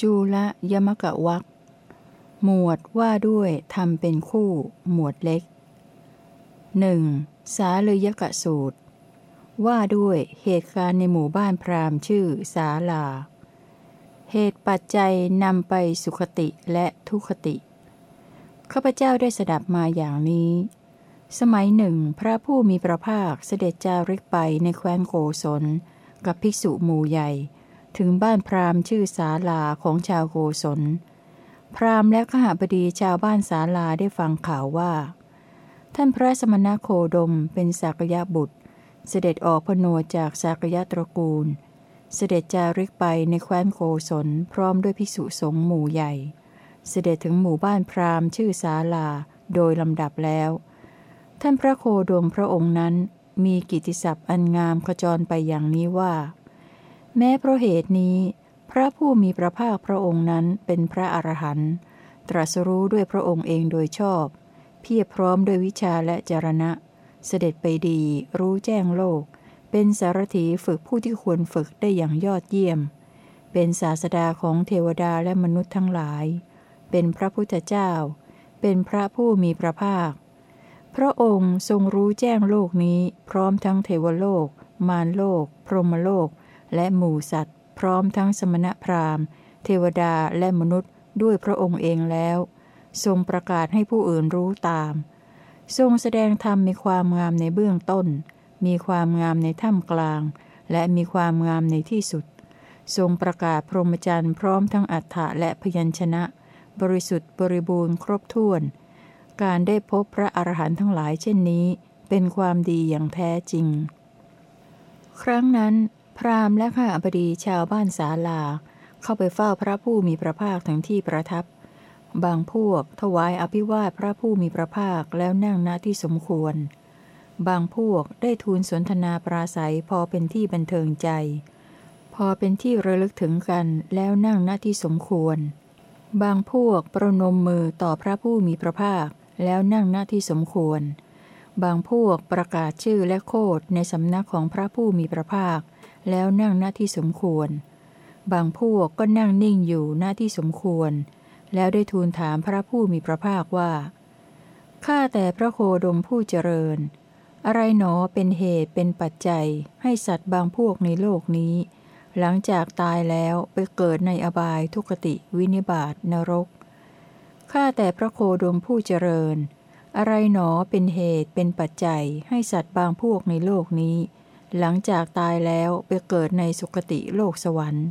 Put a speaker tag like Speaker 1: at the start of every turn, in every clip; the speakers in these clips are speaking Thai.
Speaker 1: จูละยมกะวักหมวดว่าด้วยทำเป็นคู่ หมวดเล็กหนึ่งสาเลยกะสูตร ว่าด้วยเหตุการณ์ในหมู่บ้านพราหมณ์ชื่อสาลา เหตุปัจจัยนำไปสุขติและทุคติ ข้าพเจ้าได้สดับมาอย่างนี้ สมัยหนึ่ง พระผู้มีพระภาคเสด็จจาริกไปในแคว้นโกศลกับภิกษุหมู่ใหญ่ ถึงบ้านพราหมณ์ชื่อสาลาของชาวโกศล พราหมณ์และขหบดีชาวบ้านสาลาได้ฟังข่าวว่า ท่านพระสมณโคดมเป็นสักยะบุตร เสด็จออกพนวจากสักยะตระกูล เสด็จจาริกไปในแคว้นโกศลพร้อมด้วยภิกษุสงฆ์หมู่ใหญ่ เสด็จถึงหมู่บ้านพราหมณ์ชื่อสาลาโดยลำดับแล้ว ท่านพระโคดมพระองค์นั้นมีกิติศัพท์อันงามขจรไปอย่างนี้ว่า แม้เพราะเหตุนี้ พระผู้มีพระภาคพระองค์นั้นเป็นพระอรหันต์ตรัสรู้ด้วยพระองค์เองโดยชอบ เพียรพร้อมด้วยวิชาและจรณะ เสด็จไปดี รู้แจ้งโลก เป็นสารถีฝึกผู้ที่ควรฝึกได้อย่างยอดเยี่ยม เป็นศาสดาของเทวดาและมนุษย์ทั้งหลาย เป็นพระพุทธเจ้า เป็นพระผู้มีพระภาค พระองค์ทรงรู้แจ้งโลกนี้พร้อมทั้งเทวโลก มารโลก พรหมโลก และหมู่สัตว์ พร้อมทั้งสมณพราหมณ์ เทวดาและมนุษย์ด้วยพระองค์เองแล้ว ทรงประกาศให้ผู้อื่นรู้ตาม ทรงแสดงธรรมมีความงามในเบื้องต้น มีความงามในท่ามกลาง และมีความงามในที่สุด ทรงประกาศพรหมจรรย์พร้อมทั้งอัฏฐะและพยัญชนะ บริสุทธิ์บริบูรณ์ครบถ้วน การได้พบพระอรหันต์ทั้งหลายเช่นนี้ เป็นความดีอย่างแท้จริงครั้งนั้น พราหมณ์และข้าบดีชาวบ้านสาลา เข้าไปเฝ้าพระผู้มีพระภาคถึงที่ประทับ บางพวกถวายอภิวาทพระผู้มีพระภาคแล้วนั่งณที่สมควร บางพวกได้ทูลสนทนาปราศัยพอเป็นที่บันเทิงใจ พอเป็นที่ระลึกถึงกันแล้วนั่งณที่สมควร บางพวกประนมมือต่อพระผู้มีพระภาคแล้วนั่งหน้าที่สมควร บางพวกประกาศชื่อและโคดในสำนักของพระผู้มีพระภาค แล้วนั่งหน้าที่สมควร บางพวกก็นั่งนิ่งอยู่หน้าที่สมควร แล้วได้ทูลถามพระผู้มีพระภาคว่า ข้าแต่พระโคดมผู้เจริญ อะไรหนอเป็นเหตุเป็นปัจจัย ให้สัตว์บางพวกในโลกนี้ หลังจากตายแล้วไปเกิดในอบายทุกติวินิบาตนรก ข้าแต่พระโคดมผู้เจริญ อะไรหนอเป็นเหตุเป็นปัจจัย ให้สัตว์บางพวกในโลกนี้ หลังจากตายแล้วไปเกิดในสุคติโลกสวรรค์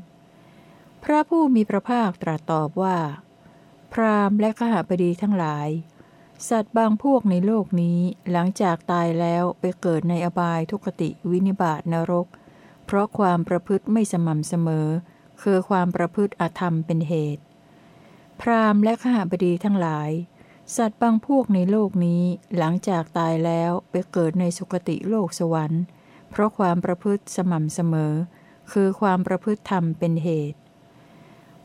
Speaker 1: พระผู้มีพระภาคตรัสตอบว่า พราหมณ์และขหบดีทั้งหลาย สัตว์บางพวกในโลกนี้หลังจากตายแล้วไปเกิดในอบายทุกติวินิบาตนรก เพราะความประพฤติไม่สม่ำเสมอ คือความประพฤติอธรรมเป็นเหตุ พราหมณ์และข้าบดีทั้งหลายสัตว์บางพวกในโลกนี้หลังจากตายแล้วไปเกิดในสุคติโลกสวรรค์ เพราะความประพฤติสม่ำเสมอ คือความประพฤติธรรมเป็นเหตุ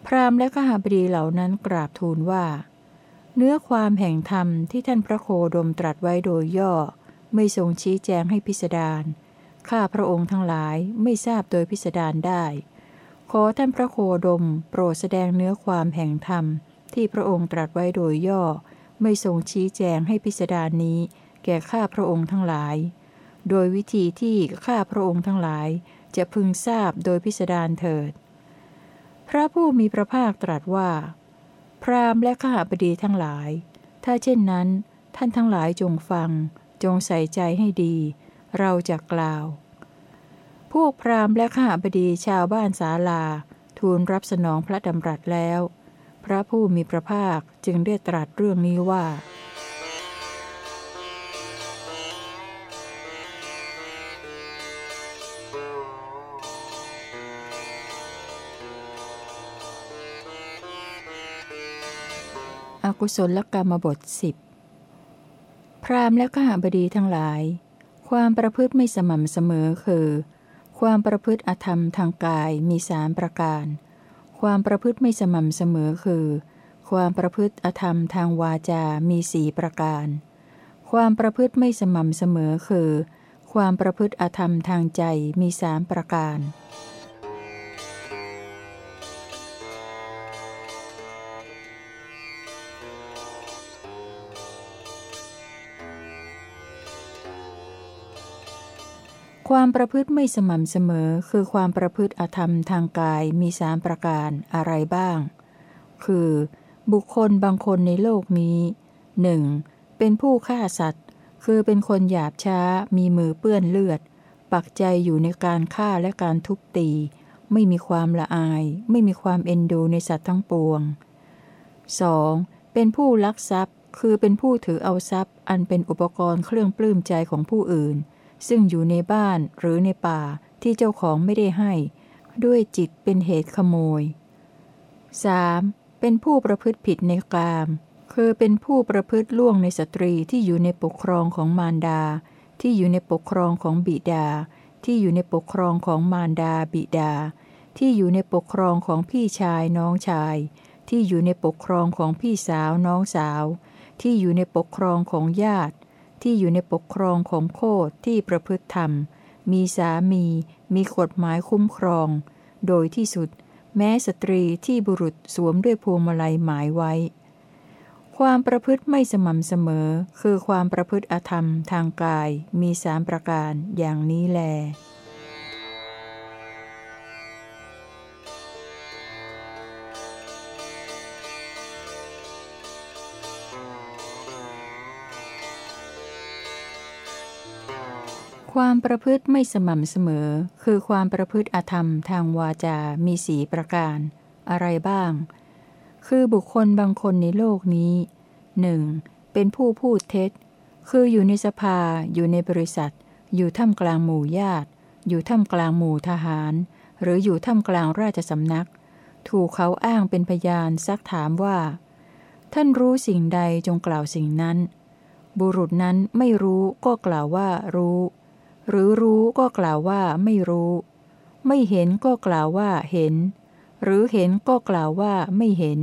Speaker 1: พราหมณ์และข้าบดีเหล่านั้นกราบทูลว่า เนื้อความแห่งธรรมที่ท่านพระโคดมตรัสไว้โดยย่อ ไม่ทรงชี้แจงให้พิสดารข้าพระองค์ทั้งหลายไม่ทราบโดยพิสดารได้ ขอท่านพระโคดม โปรดแสดงเนื้อความแห่งธรรม ที่พระองค์ตรัสไว้โดยย่อ ไม่ทรงชี้แจงให้พิสดารนี้ แก่ข้าพระองค์ทั้งหลาย โดยวิธีที่ข้าพระองค์ทั้งหลาย จะพึงทราบโดยพิสดารเถิด พระผู้มีพระภาคตรัสว่า พราหมณ์และข้าพดีทั้งหลาย ถ้าเช่นนั้น ท่านทั้งหลายจงฟัง จงใส่ใจให้ดี เราจะกล่าว พวกพราหมณ์และข้าพดีชาวบ้านศาลา ทูลรับสนองพระดำรัสแล้ว พระผู้มีพระภาคจึงได้ตรัสเรื่องนี้ว่า อากุศลกรรมบทสิบพรามและข้าบดีทั้งหลาย ความประพฤติไม่สม่ำเสมอคือ ความประพฤติอธรรมทางกายมีสามประการ ความประพฤติไม่สม่ำเสมอคือ ความประพฤติอธรรมทางวาจา มีสีประการ ความประพฤติไม่สม่ำเสมอคือ ความประพฤติอธรรมทางใจมีสามประการ ความประพฤติไม่สม่ำเสมอคือความประพฤติอธรรมทางกายมีสามประการอะไรบ้าง คือ บุคคลบางคนในโลกนี้หนึ่งเป็นผู้ฆ่าสัตว์ คือเป็นคนหยาบช้ามีมือเปื้อนเลือด ปักใจอยู่ในการฆ่าและการทุบตี ไม่มีความละอาย ไม่มีความเอ็นดูในสัตว์ทั้งปวง 2. เป็นผู้ลักทรัพย์ คือเป็นผู้ถือเอาทรัพย์ อันเป็นอุปกรณ์เครื่องปลื้มใจของผู้อื่น ซึ่งอยู่ในบ้านหรือในป่าที่เจ้าของไม่ได้ให้ ด้วยจิตเป็นเหตุขโมย 3. เป็นผู้ประพฤติผิดในกาม คือเป็นผู้ประพฤติล่วงในสตรีที่อยู่ในปกครองของมารดา ที่อยู่ในปกครองของบิดา ที่อยู่ในปกครองของมารดาบิดา ที่อยู่ในปกครองของพี่ชายน้องชาย ที่อยู่ในปกครองของพี่สาวน้องสาว ที่อยู่ในปกครองของญาติ ที่อยู่ในปกครองของโคดที่ประพฤติธรรม มีสามี มีกฎหมายคุ้มครอง โดยที่สุด แม้สตรีที่บุรุษสวมด้วยพวงมาลัยหมายไว้ ความประพฤติไม่สม่ำเสมอ คือความประพฤติอธรรมทางกาย มีสามประการอย่างนี้แล ความประพฤติไม่สม่ำเสมอ คือความประพฤติอธรรมทางวาจา มีสีประการ อะไรบ้าง คือบุคคลบางคนในโลกนี้หนึ่งเป็นผู้พูดเท็จ คืออยู่ในสภา อยู่ในบริษัท อยู่ท่ามกลางหมู่ญาติ อยู่ท่ามกลางหมู่ทหาร หรืออยู่ท่ามกลางราชสำนัก ถูกเขาอ้างเป็นพยานซักถามว่า ท่านรู้สิ่งใดจงกล่าวสิ่งนั้น บุรุษนั้นไม่รู้ก็กล่าวว่ารู้ หรือรู้ก็กล่าวว่าไม่รู้ ไม่เห็นก็กล่าวว่าเห็น หรือเห็นก็กล่าวว่าไม่เห็น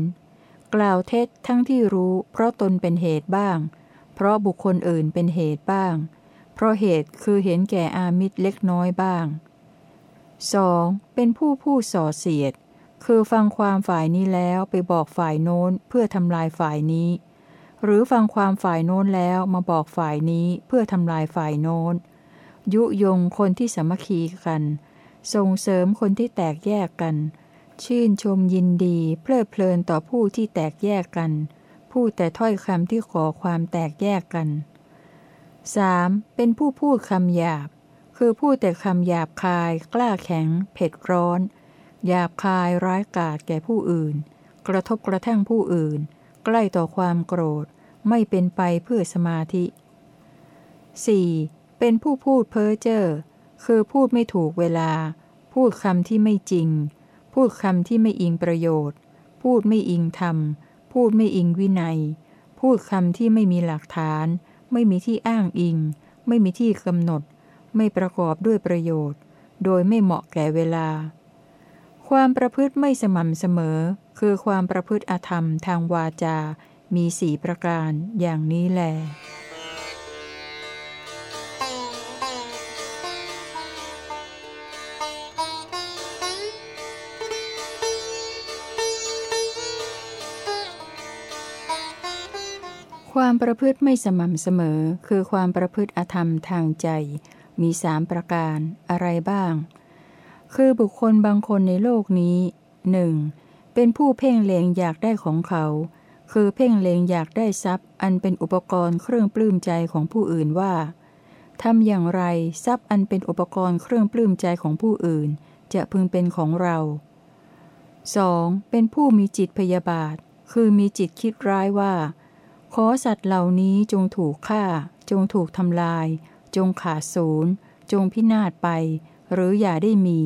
Speaker 1: กล่าวเท็จทั้งที่รู้ เพราะตนเป็นเหตุบ้าง เพราะบุคคลอื่นเป็นเหตุบ้าง เพราะเหตุคือเห็นแก่อามิตรเล็กน้อยบ้าง 2. เป็นผู้พูดส่อเสียด คือฟังความฝ่ายนี้แล้วไปบอกฝ่ายโน้นเพื่อทำลายฝ่ายนี้ หรือฟังความฝ่ายโน้นแล้วมาบอกฝ่ายนี้เพื่อทำลายฝ่ายโน้น ยุยงคนที่สมัคคีกัน ส่งเสริมคนที่แตกแยกกัน ชื่นชมยินดี เพลิดเพลินต่อผู้ที่แตกแยกกัน พูดแต่ถ้อยคำที่ขอความแตกแยกกัน 3. เป็นผู้พูดคำหยาบ คือพูดแต่คำหยาบคาย กล้าแข็ง เผ็ดร้อน หยาบคายร้ายกาจแก่ผู้อื่น กระทบกระทั่งผู้อื่น ใกล้ต่อความโกรธ ไม่เป็นไปเพื่อสมาธิ 4. เป็นผู้พูดเพ้อเจ้อคือพูดไม่ถูกเวลา พูดคำที่ไม่จริง พูดคำที่ไม่อิงประโยชน์ พูดไม่อิงธรรม พูดไม่อิงวินัย พูดคำที่ไม่มีหลักฐาน ไม่มีที่อ้างอิง ไม่มีที่กำหนด ไม่ประกอบด้วยประโยชน์ โดยไม่เหมาะแก่เวลา ความประพฤติไม่สม่ำเสมอ คือความประพฤติอธรรมทางวาจา มีสี่ประการอย่างนี้แหล ความประพฤติไม่สม่ำเสมอ คือความประพฤติอธรรมทางใจ มีสามประการอะไรบ้าง คือบุคคลบางคนในโลกนี้หนึ่งเป็นผู้เพ่งเลงอยากได้ของเขา คือเพ่งเลงอยากได้ทรัพย์ อันเป็นอุปกรณ์เครื่องปลื้มใจของผู้อื่นว่าทำอย่างไรทรัพย์อันเป็นอุปกรณ์เครื่องปลื้มใจของผู้อื่น จะพึงเป็นของเรา 2. เป็นผู้มีจิตพยาบาท คือมีจิตคิดร้ายว่า ขอสัตว์เหล่านี้จงถูกฆ่า จงถูกทำลาย จงขาดศูนย์จงพินาศไป หรืออย่าได้มี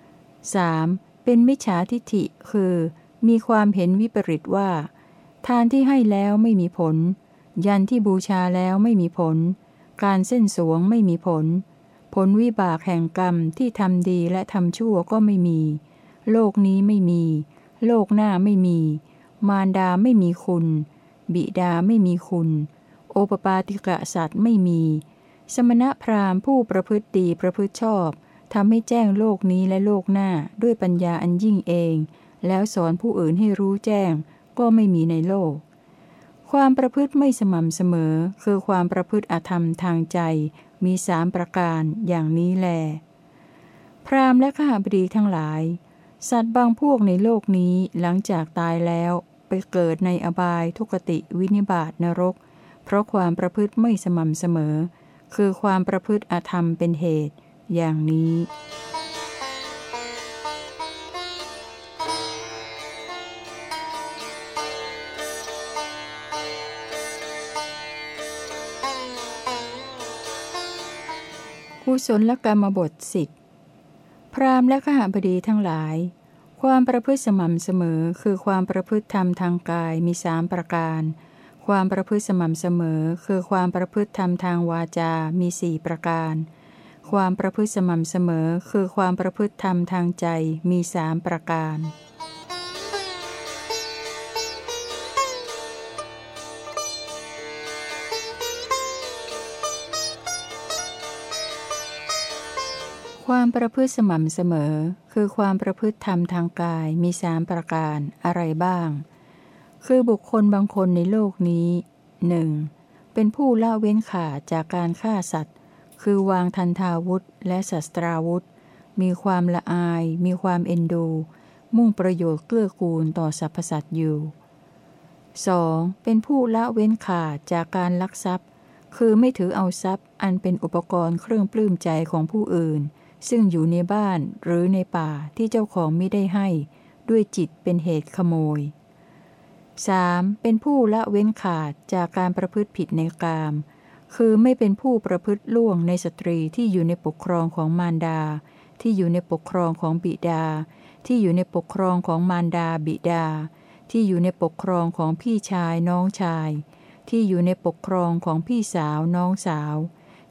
Speaker 1: 3. เป็นมิจฉาทิฐิคือ มีความเห็นวิปริตว่า ทานที่ให้แล้วไม่มีผล ยันที่บูชาแล้วไม่มีผล การเส้นสวงไม่มีผล ผลวิบากแห่งกรรมที่ทำดีและทำชั่วก็ไม่มี โลกนี้ไม่มี โลกหน้าไม่มี มารดาไม่มีคุณ บิดาไม่มีคุณ โอปปาติกะสัตว์ไม่มี สมณพราหมณ์ผู้ประพฤติดีประพฤติชอบทำให้แจ้งโลกนี้และโลกหน้าด้วยปัญญาอันยิ่งเอง แล้วสอนผู้อื่นให้รู้แจ้ง ก็ไม่มีในโลก ความประพฤติไม่สม่ำเสมอ คือความประพฤติอธรรมทางใจ มีสามประการอย่างนี้แล พราหมณ์และข้าบดีทั้งหลาย สัตว์บางพวกในโลกนี้หลังจากตายแล้ว ไปเกิดในอบายทุกติวินิบาตนรก เพราะความประพฤติไม่สม่ำเสมอ คือความประพฤติอธรรมเป็นเหตุ อย่างนี้กุศลกรรมบทสิทธิพราหมณ์และขหบดีทั้งหลาย ความประพฤติสม่ำเสมอคือความประพฤติธรรมทางกายมีสามประการ ความประพฤติสม่ำเสมอ คือความประพฤติธรรมทางวาจา มีสี่ประการ ความประพฤติสม่ำเสมอ คือความประพฤติธรรมทางใจมีสามประการ ความประพฤติสม่ำเสมอ คือความประพฤติธรรมทางกายมีสามประการอะไรบ้าง คือบุคคลบางคนในโลกนี้หนึ่งเป็นผู้ละเว้นขาดจากการฆ่าสัตว์ คือวางทันทาวุธและศัตราวุธ มีความละอาย มีความเอ็นดู มุ่งประโยชน์เกื้อกูลต่อสรรพสัตว์อยู่ 2. เป็นผู้ละเว้นขาดจากการลักทรัพย์ คือไม่ถือเอาทรัพย์อันเป็นอุปกรณ์เครื่องปลื้มใจของผู้อื่น ซึ่งอยู่ในบ้านหรือในป่าที่เจ้าของไม่ได้ให้ ด้วยจิตเป็นเหตุขโมย 3. เป็นผู้ละเว้นขาดจากการประพฤติผิดในกาม คือไม่เป็นผู้ประพฤติล่วงในสตรีที่อยู่ในปกครองของมารดา ที่อยู่ในปกครองของบิดา ที่อยู่ในปกครองของมารดาบิดา ที่อยู่ในปกครองของพี่ชายน้องชาย ที่อยู่ในปกครองของพี่สาวน้องสาว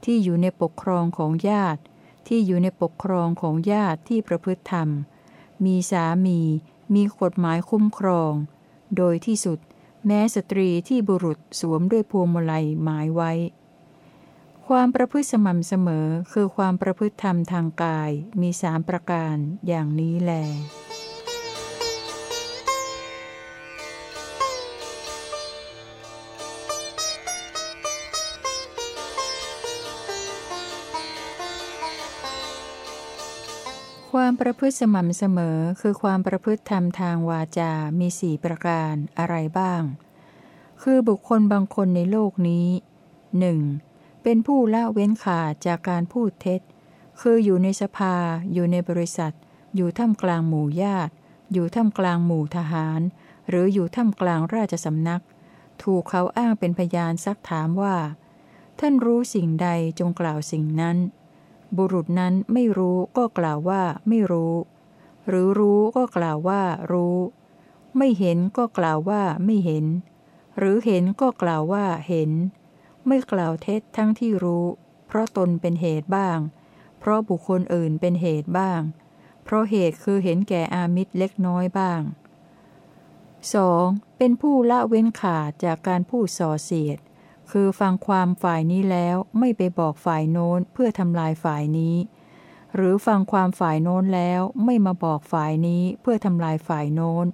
Speaker 1: ที่อยู่ในปกครองของญาติ ที่อยู่ในปกครองของญาติที่ประพฤติธรรม มีสามี มีกฎหมายคุ้มครอง โดยที่สุด แม้สตรีที่บุรุษสวมด้วยพวงมาลัยหมายไว้ ความประพฤติสม่ำเสมอคือความประพฤติธรรมทางกายมีสามประการอย่างนี้แล ความประพฤติสม่ำเสมอคือความประพฤติธรรมทางวาจา มีสี่ประการอะไรบ้าง คือบุคคลบางคนในโลกนี้หนึ่งเป็นผู้ละเว้นขาดจากการพูดเท็จ คืออยู่ในสภา อยู่ในบริษัท อยู่ท่ามกลางหมู่ญาติ อยู่ท่ามกลางหมู่ทหาร หรืออยู่ท่ามกลางราชสำนัก ถูกเขาอ้างเป็นพยานซักถามว่า ท่านรู้สิ่งใดจงกล่าวสิ่งนั้น บุรุษนั้นไม่รู้ก็กล่าวว่าไม่รู้ หรือรู้ก็กล่าวว่ารู้ ไม่เห็นก็กล่าวว่าไม่เห็น หรือเห็นก็กล่าวว่าเห็น ไม่กล่าวเท็จทั้งที่รู้ เพราะตนเป็นเหตุบ้าง เพราะบุคคลอื่นเป็นเหตุบ้าง เพราะเหตุคือเห็นแก่อามิตรเล็กน้อยบ้าง 2. เป็นผู้ละเว้นขาดจากการพูดส่อเสียด คือฟังความฝ่ายนี้แล้วไม่ไปบอกฝ่ายโน้นเพื่อทำลายฝ่ายนี้ หรือฟังความฝ่ายโน้นแล้วไม่มาบอกฝ่ายนี้เพื่อทำลายฝ่ายโน้น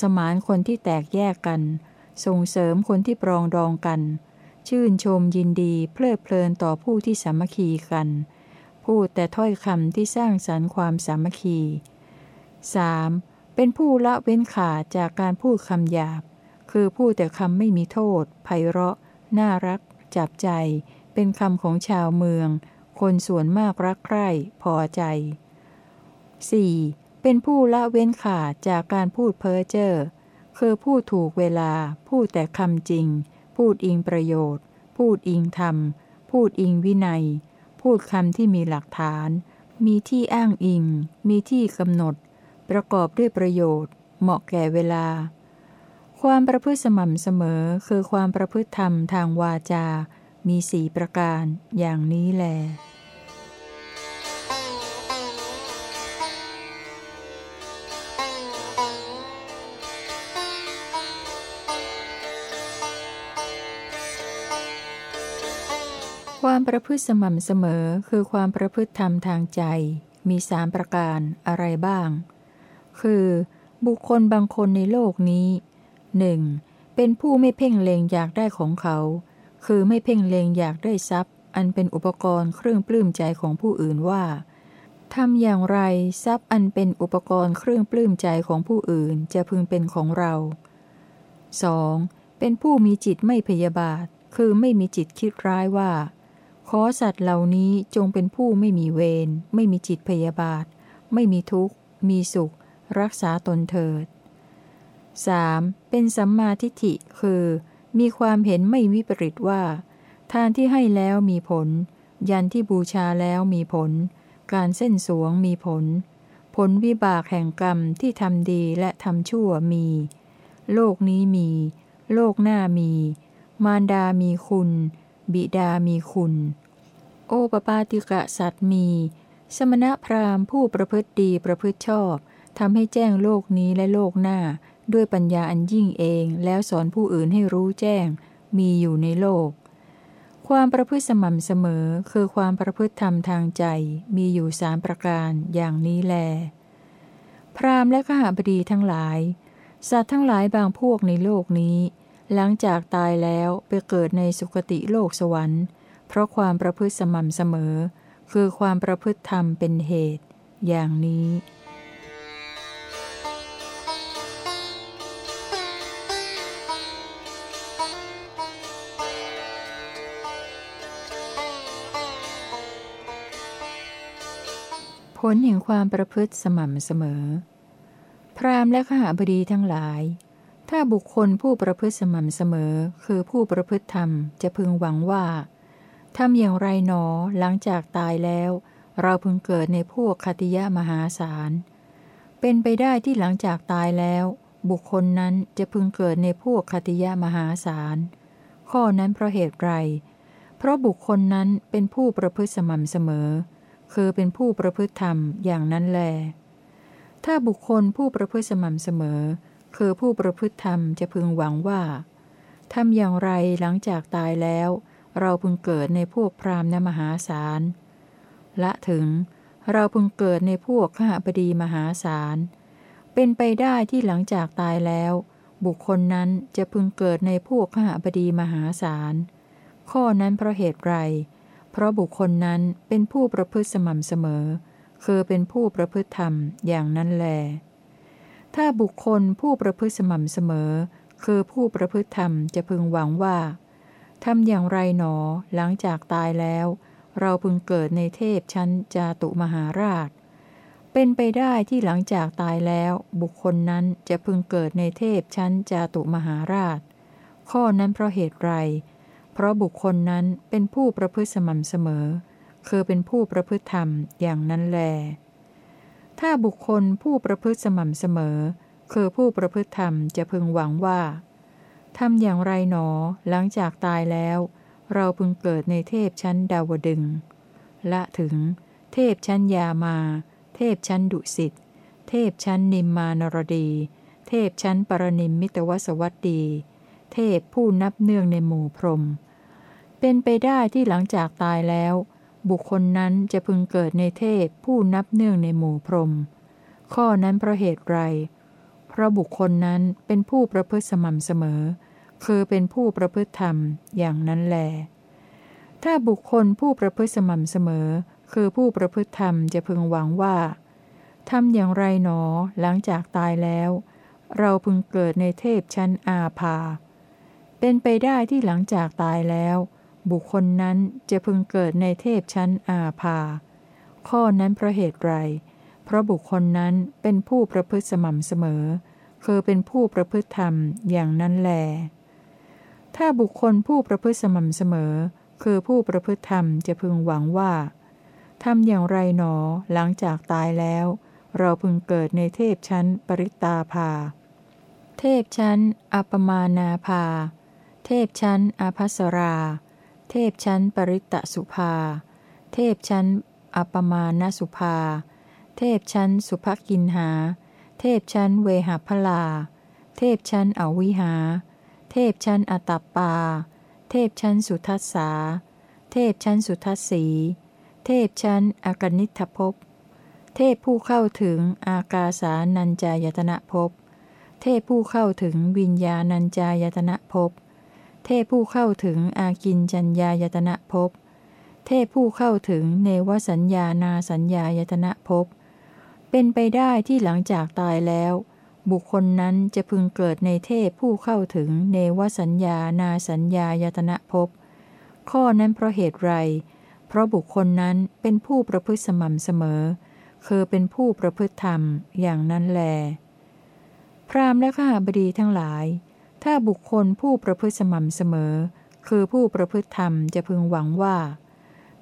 Speaker 1: สมานคนที่แตกแยกกัน ส่งเสริมคนที่ปรองดองกัน ชื่นชมยินดีเพลิดเพลินต่อผู้ที่สามัคคีกัน พูดแต่ถ้อยคำที่สร้างสรรค์ความสามัคคี 3. เป็นผู้ละเว้นขาดจากการพูดคำหยาบ คือพูดแต่คำไม่มีโทษไพเราะ น่ารัก จับใจ เป็นคำของชาวเมือง คนส่วนมากรักใคร่พอใจ 4. เป็นผู้ละเว้นขาดจากการพูดเพ้อเจ้อคือพูดถูกเวลา พูดแต่คำจริง พูดอิงประโยชน์ พูดอิงธรรม พูดอิงวินัย พูดคำที่มีหลักฐาน มีที่อ้างอิง มีที่กำหนด ประกอบด้วยประโยชน์ เหมาะแก่เวลา ความประพฤติสม่ำเสมอคือความประพฤติธรรมทางวาจา มีสี่ประการอย่างนี้แล ความประพฤติสม่ำเสมอคือความประพฤติธรรมทางใจ มีสามประการอะไรบ้าง คือ บุคคลบางคนในโลกนี้ หนึ่งเป็นผู้ไม่เพ่งเลงอยากได้ของเขา คือไม่เพ่งเลงอยากได้ทรัพย์ อันเป็นอุปกรณ์เครื่องปลื้มใจของผู้อื่นว่าทำอย่างไรทรัพย์อันเป็นอุปกรณ์เครื่องปลื้มใจของผู้อื่นจะพึงเป็นของเรา 2. เป็นผู้มีจิตไม่พยาบาท คือไม่มีจิตคิดร้ายว่า ขอสัตว์เหล่านี้จงเป็นผู้ไม่มีเวร ไม่มีจิตพยาบาท ไม่มีทุกข์ มีสุข รักษาตนเถิด 3. เป็นสัมมาทิฏฐิคือ มีความเห็นไม่วิปริตว่า ทานที่ให้แล้วมีผล ยันที่บูชาแล้วมีผล การเส้นสวงมีผล ผลวิบากแห่งกรรมที่ทำดีและทำชั่วมี โลกนี้มี โลกหน้ามี มารดามีคุณ บิดามีคุณ โอปปาติกะสัตมี สมณพราหมณ์ผู้ประพฤติดีประพฤติชอบทำให้แจ้งโลกนี้และโลกหน้า ด้วยปัญญาอันยิ่งเองแล้วสอนผู้อื่นให้รู้แจ้ง มีอยู่ในโลก ความประพฤติสม่ำเสมอคือความประพฤติธรรมทางใจมีอยู่สามประการอย่างนี้แล พรามและขหบดีทั้งหลาย สัตว์ทั้งหลายบางพวกในโลกนี้ หลังจากตายแล้วไปเกิดในสุคติโลกสวรรค์ เพราะความประพฤติสม่ำเสมอ คือความประพฤติธรรมเป็นเหตุ อย่างนี้ ผลแห่งความประพฤติสม่ำเสมอ พรามและขหาบดีทั้งหลาย ถ้าบุคคลผู้ประพฤติสม่ำเสมอ คือผู้ประพฤติธรรมจะพึงหวังว่าทำอย่างไรหนอหลังจากตายแล้ว เราพึงเกิดในพวกคติยะมหาศาล เป็นไปได้ที่หลังจากตายแล้ว บุคคลนั้นจะพึงเกิดในพวกคติยะมหาศาล ข้อนั้นเพราะเหตุไร เพราะบุคคลนั้นเป็นผู้ประพฤติสม่ำเสมอ คือเป็นผู้ประพฤติธรรมอย่างนั้นแล ถ้าบุคคลผู้ประพฤติสม่ำเสมอ คือผู้ประพฤติธรรมจะพึงหวังว่าทำอย่างไรหลังจากตายแล้ว เราพึงเกิดในพวกพราหมณ์มหาศาลละถึงเราพึงเกิดในพวกขหบดีมหาศาล เป็นไปได้ที่หลังจากตายแล้ว บุคคลนั้นจะพึงเกิดในพวกขหบดีมหาศาล ข้อนั้นเพราะเหตุไร เพราะบุคคลนั้นเป็นผู้ประพฤติสม่ำเสมอ คือเป็นผู้ประพฤติธรรมอย่างนั้นแล ถ้าบุคคลผู้ประพฤติสม่ำเสมอ คือผู้ประพฤติธรรมจะพึงหวังว่าทำอย่างไรหนอหลังจากตายแล้ว เราพึงเกิดในเทพชั้นจาตุมหาราช เป็นไปได้ที่หลังจากตายแล้ว บุคคลนั้นจะพึงเกิดในเทพชั้นจาตุมหาราช ข้อนั้นเพราะเหตุไร เพราะบุคคลนั้นเป็นผู้ประพฤติสม่ำเสมอ คือเป็นผู้ประพฤติธรรมอย่างนั้นแล ถ้าบุคคลผู้ประพฤติสม่ำเสมอ คือผู้ประพฤติธรรมจะพึงหวังว่าทำอย่างไรหนอ หลังจากตายแล้ว เราพึงเกิดในเทพชั้นดาวดึง ละถึง เทพชั้นยามา เทพชั้นดุสิต เทพชั้นนิมมานรดี เทพชั้นปรนิมมิตวสวัตดี เทพผู้นับเนื่องในหมู่พรหมเป็นไปได้ที่หลังจากตายแล้ว บุคคลนั้นจะพึงเกิดในเทพผู้นับเนื่องในหมู่พรหมข้อนั้นเพราะเหตุไร เพราะบุคคลนั้นเป็นผู้ประพฤติสม่ำเสมอ คือเป็นผู้ประพฤติธรรมอย่างนั้นแล ถ้าบุคคลผู้ประพฤติสม่ำเสมอ คือผู้ประพฤติธรรมจะพึงหวังว่าทำอย่างไรหนอหลังจากตายแล้ว เราพึงเกิดในเทพชั้นอาภา เป็นไปได้ที่หลังจากตายแล้ว บุคคลนั้นจะพึงเกิดในเทพชั้นอาภา ข้อนั้นเพราะเหตุไร เพราะบุคคลนั้นเป็นผู้ประพฤติสม่ำเสมอ คือเป็นผู้ประพฤติธรรมอย่างนั้นแล ถ้าบุคคลผู้ประพฤติสม่ำเสมอ คือผู้ประพฤติธรรมจะพึงหวังว่าทำอย่างไรหนอหลังจากตายแล้ว เราพึงเกิดในเทพชั้นปริตาภา เทพชั้นอปมานาภา เทพชั้นอาภัสรา เทพชั้นปริตตสุภา เทพชั้นอปมาณสุภา เทพชั้นสุภกินหา เทพชั้นเวหพลา เทพชั้นอวิหา เทพชั้นอตัปปา เทพชั้นสุทัสสา เทพชั้นสุทัสสี เทพชั้นอากนิทภพ เทพผู้เข้าถึงอากาสานัญจายตนะภพ เทพผู้เข้าถึงวิญญาณัญจายตนะภพ เทพผู้เข้าถึงอากินจัญญายตนะภพ เทพผู้เข้าถึงเนวสัญญานาสัญญายตนะภพ เป็นไปได้ที่หลังจากตายแล้ว บุคคลนั้นจะพึงเกิดในเทพผู้เข้าถึงเนวสัญญานาสัญญายตนะภพ ข้อนั้นเพราะเหตุไร เพราะบุคคลนั้นเป็นผู้ประพฤติสม่ำเสมอ คือเป็นผู้ประพฤติธรรมอย่างนั้นแล พรามและข้าบดีทั้งหลาย ถ้าบุคคลผู้ประพฤติสม่ำเสมอ คือผู้ประพฤติธรรมจะพึงหวังว่า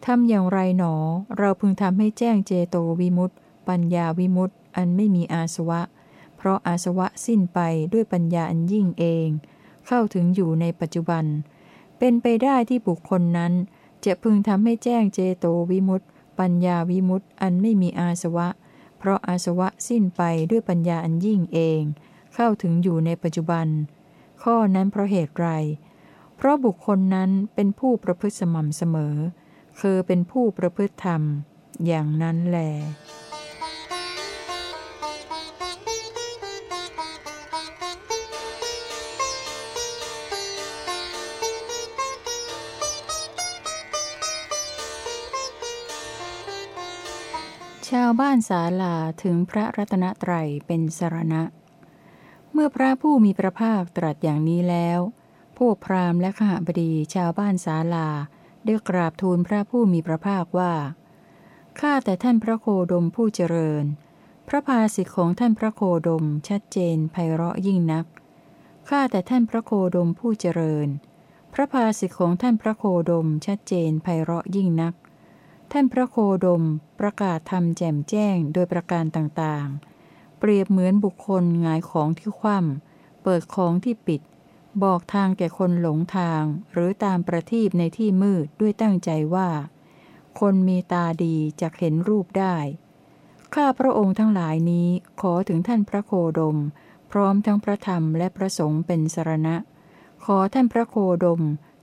Speaker 1: ทำอย่างไรหนอ เราพึงทำให้แจ้งเจโตวิมุตติ ปัญญาวิมุตติ อันไม่มีอาสวะ เพราะอาสวะสิ้นไปด้วยปัญญาอันยิ่งเอง เข้าถึงอยู่ในปัจจุบัน เป็นไปได้ที่บุคคลนั้น จะพึงทำให้แจ้งเจโตวิมุตติ ปัญญาวิมุตติ อันไม่มีอาสวะ เพราะอาสวะสิ้นไปด้วยปัญญาอันยิ่งเอง เข้าถึงอยู่ในปัจจุบัน ข้อนั้นเพราะเหตุไร เพราะบุคคลนั้นเป็นผู้ประพฤติสม่ำเสมอ คือเป็นผู้ประพฤติธรรม อย่างนั้นแลชาวบ้านศาลาถึงพระรัตนตรัยเป็นสรณะ เมื่อพระผู้มีพระภาคตรัสอย่างนี้แล้ว พวกพราหมณ์และขหบดีชาวบ้านศาลาได้กราบทูลพระผู้มีพระภาคว่า ข้าแต่ท่านพระโคดมผู้เจริญ พระภาสิทธิของท่านพระโคดมชัดเจนไพเราะยิ่งนัก ข้าแต่ท่านพระโคดมผู้เจริญ พระภาสิทธิของท่านพระโคดมชัดเจนไพเราะยิ่งนัก ท่านพระโคดมประกาศทำแจ่มแจ้งโดยประการต่างๆ เปรียบเหมือนบุคคลงายของที่คว่ำเปิดของที่ปิด บอกทางแก่คนหลงทาง หรือตามประทีปในที่มืดด้วยตั้งใจว่า คนมีตาดีจะเห็นรูปได้ ข้าพระองค์ทั้งหลายนี้ขอถึงท่านพระโคดม พร้อมทั้งพระธรรมและพระสงฆ์เป็นสรณะ ขอท่านพระโคดม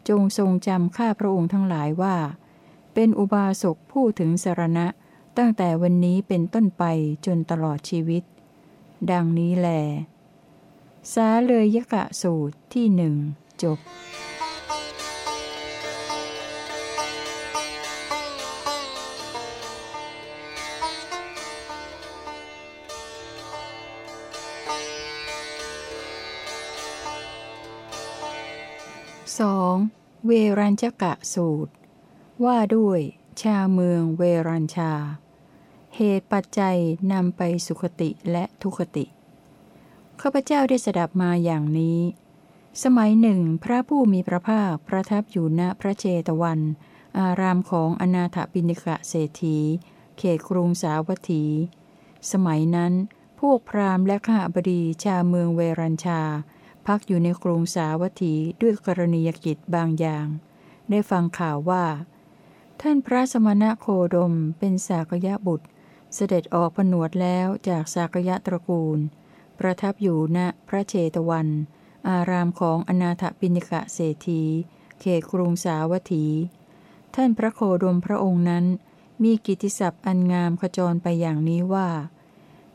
Speaker 1: จงทรงจำข้าพระองค์ทั้งหลายว่า เป็นอุบาสกผู้ถึงสรณะ ตั้งแต่วันนี้เป็นต้นไปจนตลอดชีวิต ดังนี้แล สาเลยยกะสูตรที่หนึ่งจบสองเวรัญชกะสูตร ว่าด้วยชาเมืองเวรัญชา เหตุปัจจัยนำไปสุขติและทุคติ ข้าพเจ้าได้สดับมาอย่างนี้ สมัยหนึ่ง พระผู้มีพระภาคประทับอยู่ณพระเจตวัน อารามของอนาถปิณิกะเศรษฐี เขตกรุงสาวัตถี สมัยนั้น พวกพราหมณ์และข้าบดีชาวเมืองเวรัญชา พักอยู่ในกรุงสาวัตถีด้วยกรณียกิจบางอย่าง ได้ฟังข่าวว่า ท่านพระสมณะโคดมเป็นสากยะบุตร เสด็จออกผนวดแล้วจากสากยะตระกูล ประทับอยู่ณพระเชตวัน อารามของอนาถปิณิกะเศรษฐี เขตกรุงสาวัตถี ท่านพระโคดมพระองค์นั้น มีกิติศัพท์อันงามขจรไปอย่างนี้ว่า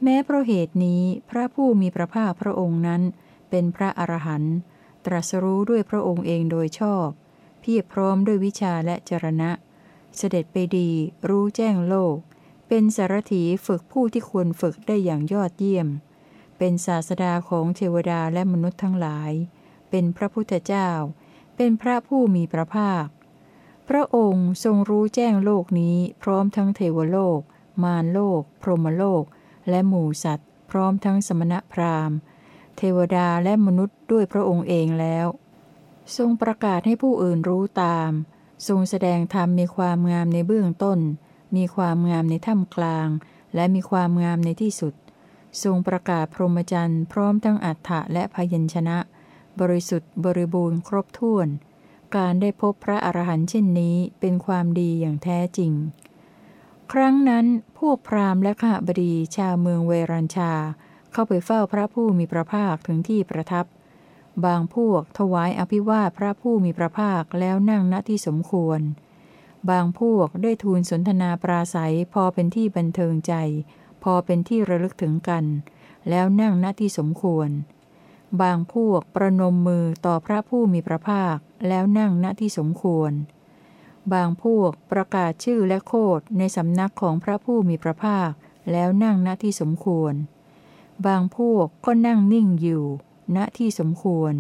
Speaker 1: แม้เพราะเหตุนี้พระผู้มีพระภาคพระองค์นั้น เป็นพระอรหันต์ตรัสรู้ด้วยพระองค์เองโดยชอบ เพียรพร้อมด้วยวิชาและจรณะ เสด็จไปดีรู้แจ้งโลก เป็นสารถีฝึกผู้ที่ควรฝึกได้อย่างยอดเยี่ยม เป็นศาสดาของเทวดาและมนุษย์ทั้งหลาย เป็นพระพุทธเจ้า เป็นพระผู้มีพระภาค พระองค์ทรงรู้แจ้งโลกนี้พร้อมทั้งเทวโลก มารโลก พรหมโลก และหมู่สัตว์ พร้อมทั้งสมณพราหมณ์ เทวดาและมนุษย์ด้วยพระองค์เองแล้ว ทรงประกาศให้ผู้อื่นรู้ตาม ทรงแสดงธรรมมีความงามในเบื้องต้น มีความงามในท่ามกลาง และมีความงามในที่สุด ทรงประกาศพรหมจรรย์พร้อมทั้งอัฏฐะและพยัญชนะ บริสุทธิ์บริบูรณ์ครบถ้วน การได้พบพระอรหันต์เช่นนี้เป็นความดีอย่างแท้จริง ครั้งนั้นพวกพราหมณ์และข้าบดีชาวเมืองเวรัญชา เข้าไปเฝ้าพระผู้มีพระภาคถึงที่ประทับ บางพวกถวายอภิวาทพระผู้มีพระภาคแล้วนั่งณที่สมควร บางพวกได้ทูลสนทนาปราศัยพอเป็นที่บันเทิงใจ พอเป็นที่ระลึกถึงกัน แล้วนั่งณที่สมควร บางพวกประนมมือต่อพระผู้มีพระภาค แล้วนั่งณที่สมควร บางพวกประกาศชื่อและโคดในสำนักของพระผู้มีพระภาค แล้วนั่งณที่สมควร บางพวกก็นั่งนิ่งอยู่ ณที่สมควร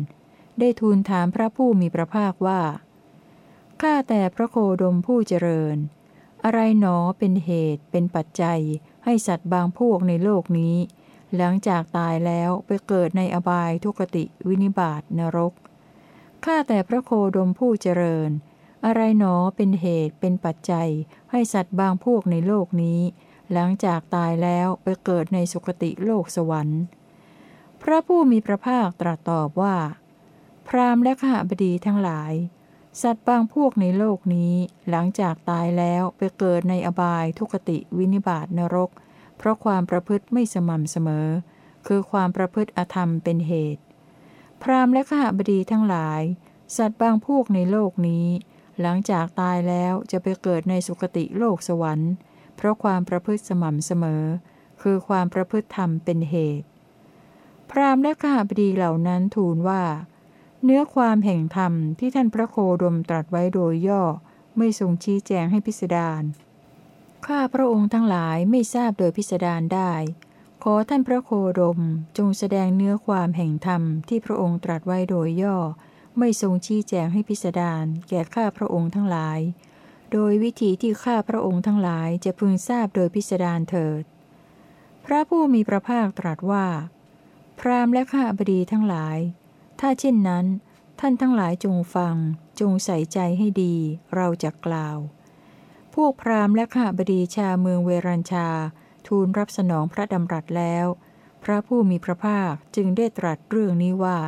Speaker 1: ได้ทูลถามพระผู้มีพระภาคว่า ข้าแต่พระโคดมผู้เจริญ อะไรหนอเป็นเหตุเป็นปัจจัย ให้สัตว์บางพวกในโลกนี้ หลังจากตายแล้วไปเกิดในอบายทุกติวินิบาตนรก ข้าแต่พระโคดมผู้เจริญ อะไรหนอเป็นเหตุเป็นปัจจัย ให้สัตว์บางพวกในโลกนี้ หลังจากตายแล้วไปเกิดในสุคติโลกสวรรค์ พระผู้มีพระภาคตรัสตอบว่า พรามและข้าบดีทั้งหลาย สัตว์บางพวกในโลกนี้หลังจากตายแล้วไปเกิดในอบายทุกติวินิบาตนรก เพราะความประพฤติไม่สม่ำเสมอ คือความประพฤติอธรรมเป็นเหตุ พรามและข้าบดีทั้งหลาย สัตว์บางพวกในโลกนี้ หลังจากตายแล้วจะไปเกิดในสุคติโลกสวรรค์ เพราะความประพฤติสม่ำเสมอ คือความประพฤติธรรมเป็นเหตุ พรามและข้าพดีเหล่านั้นทูลว่า เนื้อความแห่งธรรมที่ท่านพระโคดมตรัสไว้โดยย่อ ไม่ทรงชี้แจงให้พิสดาร ข้าพระองค์ทั้งหลายไม่ทราบโดยพิสดารได้ ขอท่านพระโคดมจงแสดงเนื้อความแห่งธรรมที่พระองค์ตรัสไว้โดยย่อ ไม่ทรงชี้แจงให้พิสดารแก่ข้าพระองค์ทั้งหลาย โดยวิธีที่ข้าพระองค์ทั้งหลายจะพึงทราบโดยพิสดารเถิด พระผู้มีพระภาคตรัสว่า พรามและข้าบดีทั้งหลาย ถ้าเช่นนั้น ท่านทั้งหลายจงฟัง จงใส่ใจให้ดี เราจะกล่าว พวกพราหมณ์และข้าบดีชาเมืองเวรัญชา ทูลรับสนองพระดำรัสแล้ว พระผู้มีพระภาคจึงได้ตรัสเรื่องนี้ว่า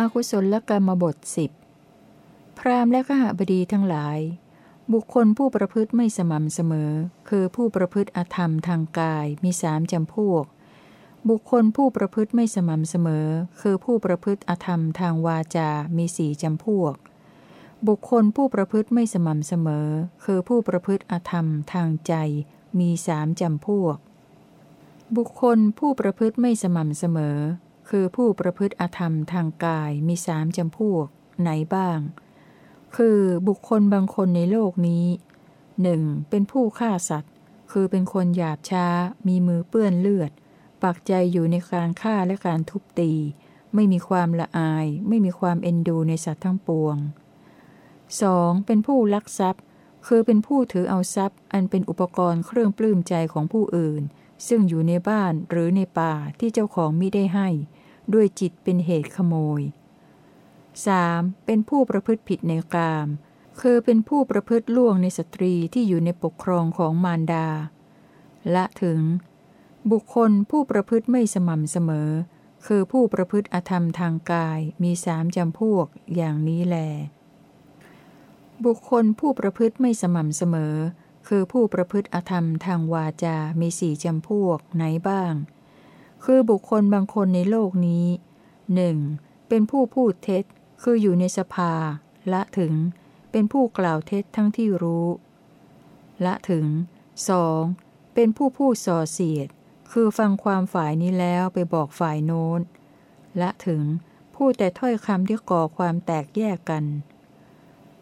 Speaker 1: อากุศลกรรมบทสิบพรามและขหบดีทั้งหลาย บุคคลผู้ประพฤติไม่สม่ำเสมอ คือผู้ประพฤติอธรรมทางกายมีสามจำพวก บุคคลผู้ประพฤติไม่สม่ำเสมอ คือผู้ประพฤติอธรรมทางวาจา มีสี่จำพวก บุคคลผู้ประพฤติไม่สม่ำเสมอ คือผู้ประพฤติอธรรมทางใจ มีสามจำพวก บุคคลผู้ประพฤติไม่สม่ำเสมอ คือผู้ประพฤติอธรรมทางกายมีสามจำพวก ไหนบ้าง คือบุคคลบางคนในโลกนี้หนึ่งเป็นผู้ฆ่าสัตว์ คือเป็นคนหยาบช้า มีมือเปื้อนเลือด ปักใจอยู่ในการฆ่าและการทุบตี ไม่มีความละอาย ไม่มีความเอ็นดูในสัตว์ทั้งปวง 2. เป็นผู้ลักทรัพย์ คือเป็นผู้ถือเอาทรัพย์ อันเป็นอุปกรณ์เครื่องปลื้มใจของผู้อื่น ซึ่งอยู่ในบ้านหรือในป่าที่เจ้าของมิได้ให้ ด้วยจิตเป็นเหตุขโมย 3. เป็นผู้ประพฤติผิดในกาม คือเป็นผู้ประพฤติล่วงในสตรีที่อยู่ในปกครองของมารดา ละถึง บุคคลผู้ประพฤติไม่สม่ำเสมอ คือผู้ประพฤติอธรรมทางกายมีสามจำพวกอย่างนี้แล บุคคลผู้ประพฤติไม่สม่ำเสมอ คือผู้ประพฤติอธรรมทางวาจา มีสี่จำพวกไหนบ้าง คือบุคคลบางคนในโลกนี้หนึ่งเป็นผู้พูดเท็จ คืออยู่ในสภา ละถึง เป็นผู้กล่าวเท็จทั้งที่รู้ ละถึงสองเป็นผู้พูดส่อเสียด คือฟังความฝ่ายนี้แล้วไปบอกฝ่ายโน้น ละถึง พูดแต่ถ้อยคำที่ก่อความแตกแยกกัน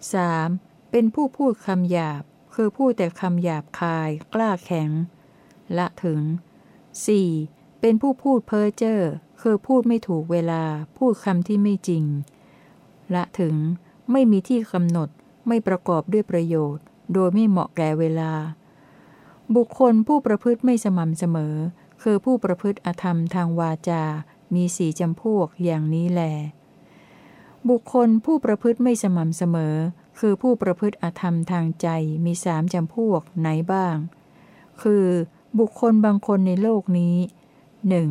Speaker 1: 3. เป็นผู้พูดคำหยาบ คือพูดแต่คำหยาบคาย กล้าแข็ง ละถึง 4. เป็นผู้พูดเพ้อเจ้อคือพูดไม่ถูกเวลา พูดคำที่ไม่จริง ละถึงไม่มีที่กำหนด ไม่ประกอบด้วยประโยชน์ โดยไม่เหมาะแก่เวลา บุคคลผู้ประพฤติไม่สม่ำเสมอ คือผู้ประพฤติอธรรมทางวาจา มีสี่จำพวกอย่างนี้แล บุคคลผู้ประพฤติไม่สม่ำเสมอ คือผู้ประพฤติอธรรมทางใจ มีสามจำพวกไหนบ้าง คือ บุคคลบางคนในโลกนี้ หนึ่ง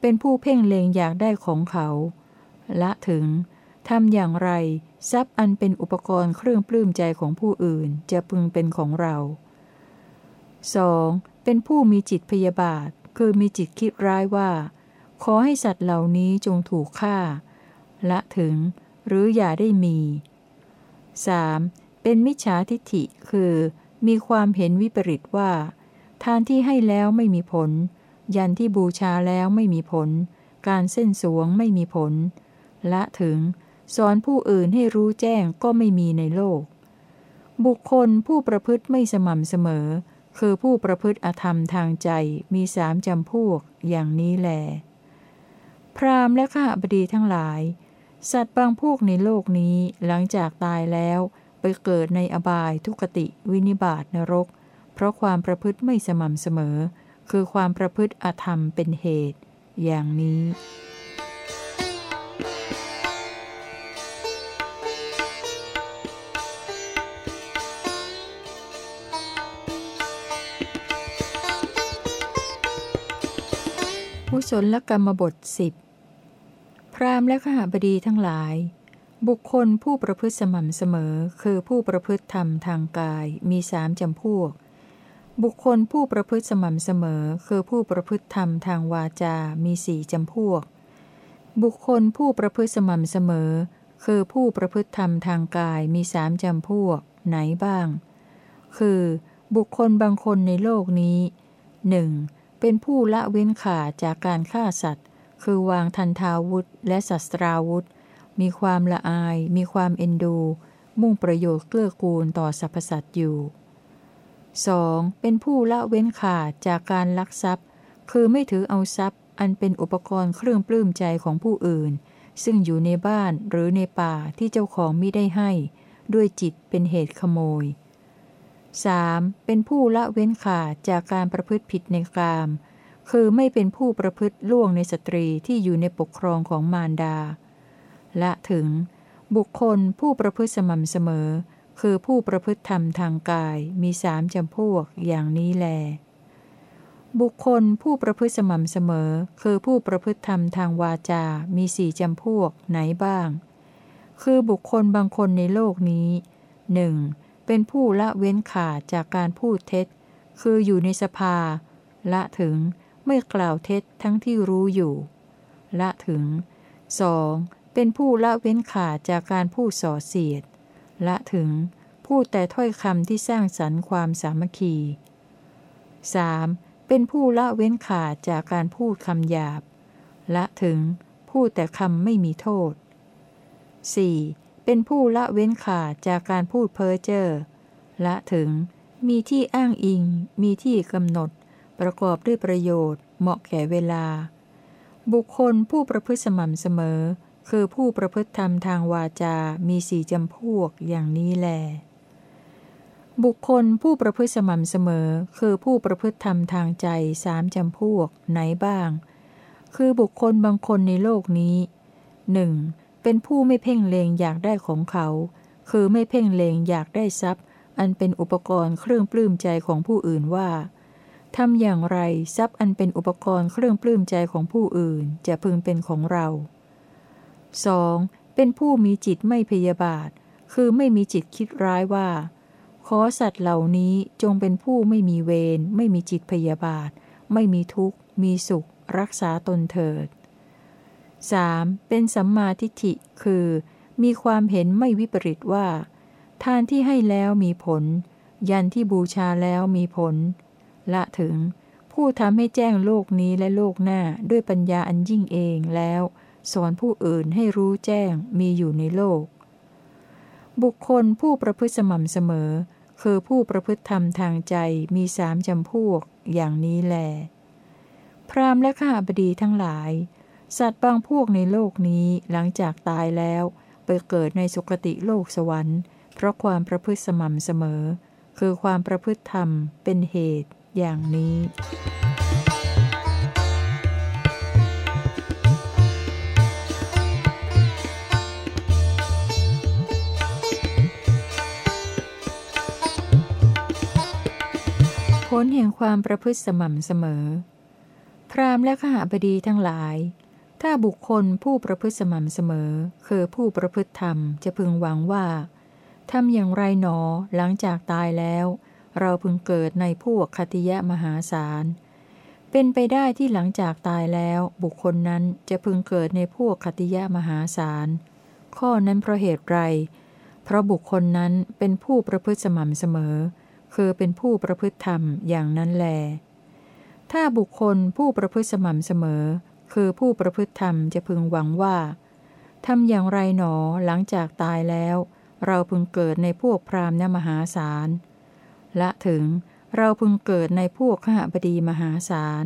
Speaker 1: เป็นผู้เพ่งเลงอยากได้ของเขา ละถึงทำอย่างไร ทรัพย์อันเป็นอุปกรณ์เครื่องปลื้มใจของผู้อื่นจะพึงเป็นของเรา 2. เป็นผู้มีจิตพยาบาท คือมีจิตคิดร้ายว่า ขอให้สัตว์เหล่านี้จงถูกฆ่า ละถึง หรืออย่าได้มี 3. เป็นมิจฉาทิฐิคือ มีความเห็นวิปริตว่า ทานที่ให้แล้วไม่มีผล ยันที่บูชาแล้วไม่มีผล การเส้นสวงไม่มีผล ละถึง สอนผู้อื่นให้รู้แจ้งก็ไม่มีในโลก บุคคลผู้ประพฤติไม่สม่ำเสมอ คือผู้ประพฤติอธรรมทางใจมีสามจำพวกอย่างนี้แล พรามและข้าบดีทั้งหลาย สัตว์บางพวกในโลกนี้หลังจากตายแล้วไปเกิดในอบายทุกติวินิบาตนรก เพราะความประพฤติไม่สม่ำเสมอ คือความประพฤติอธรรมเป็นเหตุ อย่างนี้ กุศลกรรมบทสิบพรามและขหบดีทั้งหลาย บุคคลผู้ประพฤติสม่ำเสมอ คือผู้ประพฤติธรรมทางกายมีสามจำพวก บุคคลผู้ประพฤติสม่ำเสมอคือผู้ประพฤติธรรมทางวาจา มีสี่จำพวก บุคคลผู้ประพฤติสม่ำเสมอ คือผู้ประพฤติธรรมทางกายมีสามจำพวก ไหนบ้าง คือ บุคคลบางคนในโลกนี้หนึ่งเป็นผู้ละเว้นขาจากการฆ่าสัตว์ คือวางทันทาวุธและศัตราวุธ มีความละอาย มีความเอ็นดู มุ่งประโยชน์เกื้อกูลต่อสรรพสัตว์อยู่ 2. เป็นผู้ละเว้นขาดจากการลักทรัพย์ คือไม่ถือเอาทรัพย์ อันเป็นอุปกรณ์เครื่องปลื้มใจของผู้อื่น ซึ่งอยู่ในบ้านหรือในป่าที่เจ้าของมิได้ให้ ด้วยจิตเป็นเหตุขโมย 3. เป็นผู้ละเว้นขาดจากการประพฤติผิดในกาม คือไม่เป็นผู้ประพฤติล่วงในสตรีที่อยู่ในปกครองของมารดา และถึง บุคคลผู้ประพฤติสม่ำเสมอ คือผู้ประพฤติธรรมทางกายมีสามจำพวกอย่างนี้แล บุคคลผู้ประพฤติสม่ำเสมอ คือผู้ประพฤติธรรมทางวาจา มีสี่จำพวกไหนบ้าง คือบุคคลบางคนในโลกนี้หนึ่งเป็นผู้ละเว้นขาดจากการพูดเท็จ คืออยู่ในสภา ละถึงไม่กล่าวเท็จทั้งที่รู้อยู่ ละถึง 2. เป็นผู้ละเว้นขาดจากการพูดส่อเสียด ละถึง พูดแต่ถ้อยคำที่สร้างสรรค์ความสามัคคี 3. เป็นผู้ละเว้นขาดจากการพูดคำหยาบ ละถึง พูดแต่คำไม่มีโทษ 4. เป็นผู้ละเว้นขาดจากการพูดเพ้อเจ้อละถึง มีที่อ้างอิง มีที่กำหนด ประกอบด้วยประโยชน์ เหมาะแก่เวลา บุคคลผู้ประพฤติสม่ำเสมอ คือผู้ประพฤติธรรมทางวาจา มีสี่จำพวกอย่างนี้แล บุคคลผู้ประพฤติสม่ำเสมอ คือผู้ประพฤติธรรมทางใจสามจำพวกไหนบ้าง คือบุคคลบางคนในโลกนี้หนึ่งเป็นผู้ไม่เพ่งเลงอยากได้ของเขา คือไม่เพ่งเลงอยากได้ทรัพย์ อันเป็นอุปกรณ์เครื่องปลื้มใจของผู้อื่นว่าทำอย่างไรทรัพย์อันเป็นอุปกรณ์เครื่องปลื้มใจของผู้อื่น จะพึงเป็นของเรา 2. เป็นผู้มีจิตไม่พยาบาท คือไม่มีจิตคิดร้ายว่า ขอสัตว์เหล่านี้จงเป็นผู้ไม่มีเวร ไม่มีจิตพยาบาท ไม่มีทุกข์ มีสุข รักษาตนเถิด 3. เป็นสัมมาทิฏฐิ คือ มีความเห็นไม่วิปริตว่า ทานที่ให้แล้วมีผล ยันที่บูชาแล้วมีผล ละถึง ผู้ทำให้แจ้งโลกนี้และโลกหน้าด้วยปัญญาอันยิ่งเองแล้ว สอนผู้อื่นให้รู้แจ้งมีอยู่ในโลก บุคคลผู้ประพฤติสม่ำเสมอ คือผู้ประพฤติธรรมทางใจมีสามจำพวก อย่างนี้แล พรามและข้าบดีทั้งหลาย สัตว์บางพวกในโลกนี้หลังจากตายแล้วไปเกิดในสุคติโลกสวรรค์ เพราะความประพฤติสม่ำเสมอ คือความประพฤติธรรมเป็นเหตุอย่างนี้ ลแห่งความประพฤติสม่ำเสมอ พรามและขหบดีทั้งหลาย ถ้าบุคคลผู้ประพฤติสม่ำเสมอ คือผู้ประพฤติธรรมจะพึงหวังว่าทำอย่างไรหนอหลังจากตายแล้ว เราพึงเกิดในพวกคติยะมหาศาล เป็นไปได้ที่หลังจากตายแล้ว บุคคลนั้นจะพึงเกิดในพวกคติยะมหาศาล ข้อนั้นเพราะเหตุไร เพราะบุคคลนั้นเป็นผู้ประพฤติสม่ำเสมอ คคือเป็นผู้ประพฤติธรรมอย่างนั้นแล ถ้าบุคคลผู้ประพฤติสม่ำเสมอ คือผู้ประพฤติธรรมจะพึงหวังว่าทำอย่างไรหนอหลังจากตายแล้ว เราพึงเกิดในพวกพราหมณ์มหาศาลและถึงเราพึงเกิดในพวกขหบดีมหาศาล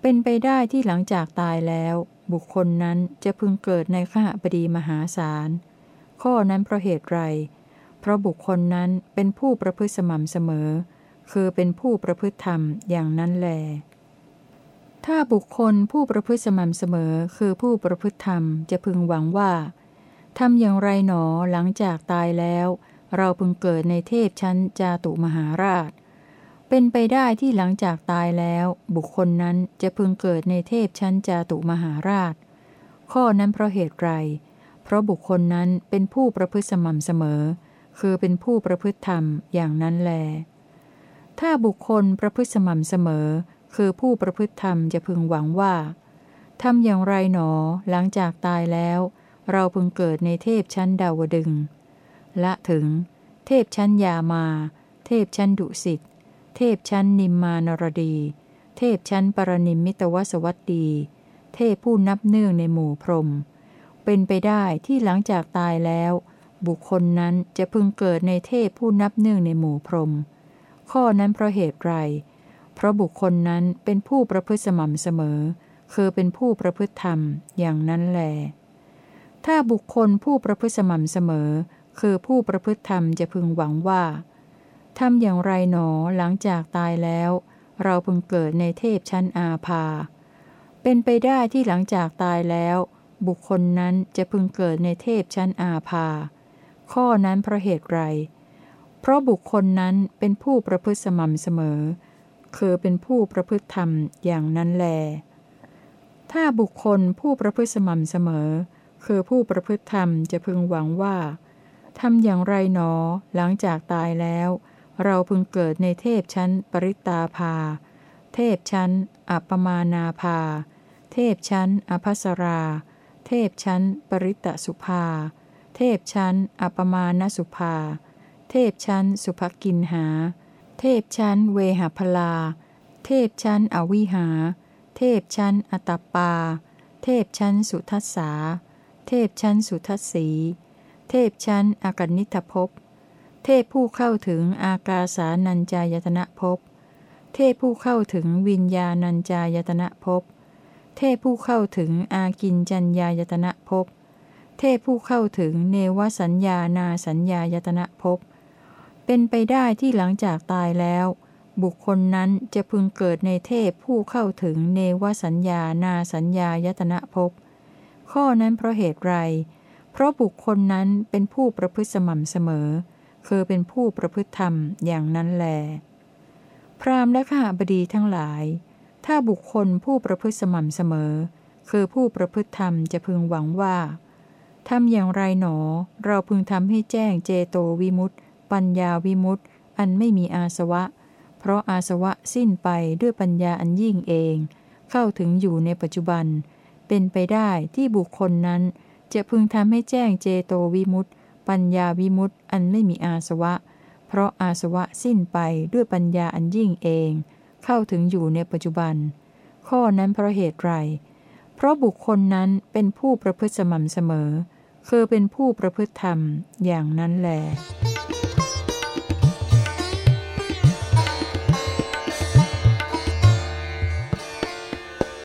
Speaker 1: เป็นไปได้ที่หลังจากตายแล้ว บุคคลนั้นจะพึงเกิดในขหบดีมหาศาล ข้อนั้นเพราะเหตุไร เพราะบุคคลนั้นเป็นผู้ประพฤติสม่ำเสมอ คือเป็นผู้ประพฤติธรรมอย่างนั้นแล ถ้าบุคคลผู้ประพฤติสม่ำเสมอ คือผู้ประพฤติธรรมจะพึงหวังว่าทำอย่างไรหนอหลังจากตายแล้ว เราพึงเกิดในเทพชั้นจาตุมหาราช เป็นไปได้ที่หลังจากตายแล้ว บุคคลนั้นจะพึงเกิดในเทพชั้นจาตุมหาราช ข้อนั้นเพราะเหตุไร เพราะบุคคลนั้นเป็นผู้ประพฤติสม่ำเสมอ คือเป็นผู้ประพฤติธรรมอย่างนั้นแล ถ้าบุคคลประพฤติสม่ำเสมอ คือผู้ประพฤติธรรมจะพึงหวังว่าทำอย่างไรหนอ หลังจากตายแล้ว เราพึงเกิดในเทพชั้นดาวดึง ละถึง เทพชั้นยามา เทพชั้นดุสิต เทพชั้นนิมมานรดี เทพชั้นปรนิมมิตวสวัตดี เทพผู้นับเนื่องในหมู่พรหมเป็นไปได้ที่หลังจากตายแล้ว บุคคลนั้นจะพึงเกิดในเทพผู้นับเนื่งในหมู่พรหมข้อนั้นเพราะเหตุไร เพราะบุคคลนั้นเป็นผู้ประพฤติสม่ำเสมอ คือเป็นผู้ประพฤติธรรมอย่างนั้นแล ถ้าบุคคลผู้ประพฤติสม่ำเสมอ คือผู้ประพฤติธรรมจะพึงหวังว่าทำอย่างไรหนอหลังจากตายแล้ว เราพึงเกิดในเทพชั้นอาภา เป็นไปได้ที่หลังจากตายแล้ว บุคคลนั้นจะพึงเกิดในเทพชั้นอาภา ข้อนั้นเพราะเหตุไร เพราะบุคคลนั้นเป็นผู้ประพฤติสม่ำเสมอ คือเป็นผู้ประพฤติธรรมอย่างนั้นแล ถ้าบุคคลผู้ประพฤติสม่ำเสมอ คือผู้ประพฤติธรรมจะพึงหวังว่าทำอย่างไรหนอ หลังจากตายแล้ว เราพึงเกิดในเทพชั้นปริตาภา เทพชั้น อัปมานาภา เทพชั้นอภัสรา เทพชั้นปริตสุภา เทพชั้น อัปมานสุภา เทพชั้น สุภกินหา เทพชั้น เวหพลา เทพชั้น อวิหา เทพชั้น อตปา เทพชั้น สุทัสสา เทพชั้น สุทัสสี เทพชั้น อากนิทภพ เทพผู้เข้าถึงอากาสานัญจายตนะภพ เทพผู้เข้าถึงวิญญาณัญจายตนะภพ เทพผู้เข้าถึงอากินจัญญายตนะภพ เทพผู้เข้าถึงเนวสัญญานาสัญญายตนะภพเป็นไปได้ที่หลังจากตายแล้ว บุคคลนั้นจะพึงเกิดในเทพผู้เข้าถึงเนวสัญญานาสัญญายตนะภพข้อนั้นเพราะเหตุไร เพราะบุคคลนั้นเป็นผู้ประพฤติสม่ำเสมอ คือเป็นผู้ประพฤติธรรมอย่างนั้นแล พรามและข้าบดีทั้งหลาย ถ้าบุคคลผู้ประพฤติสม่ำเสมอ คือผู้ประพฤติธรรมจะพึงหวังว่า ทำอย่างไรหนอ เราพึงทำให้แจ้งเจโตวิมุตต์ปัญญาวิมุตต์อันไม่มีอาสวะ เพราะอาสวะสิ้นไปด้วยปัญญาอันยิ่งเอง เข้าถึงอยู่ในปัจจุบัน เป็นไปได้ที่บุคคลนั้น จะพึงทำให้แจ้งเจโตวิมุตต์ปัญญาวิมุตต์อันไม่มีอาสวะ เพราะอาสวะสิ้นไปด้วยปัญญาอันยิ่งเอง เข้าถึงอยู่ในปัจจุบัน ข้อนั้นเพราะเหตุไร เพราะบุคคลนั้นเป็นผู้ประพฤติสม่ำเสมอ คือเป็นผู้ประพฤติธรรมอย่างนั้นแหละ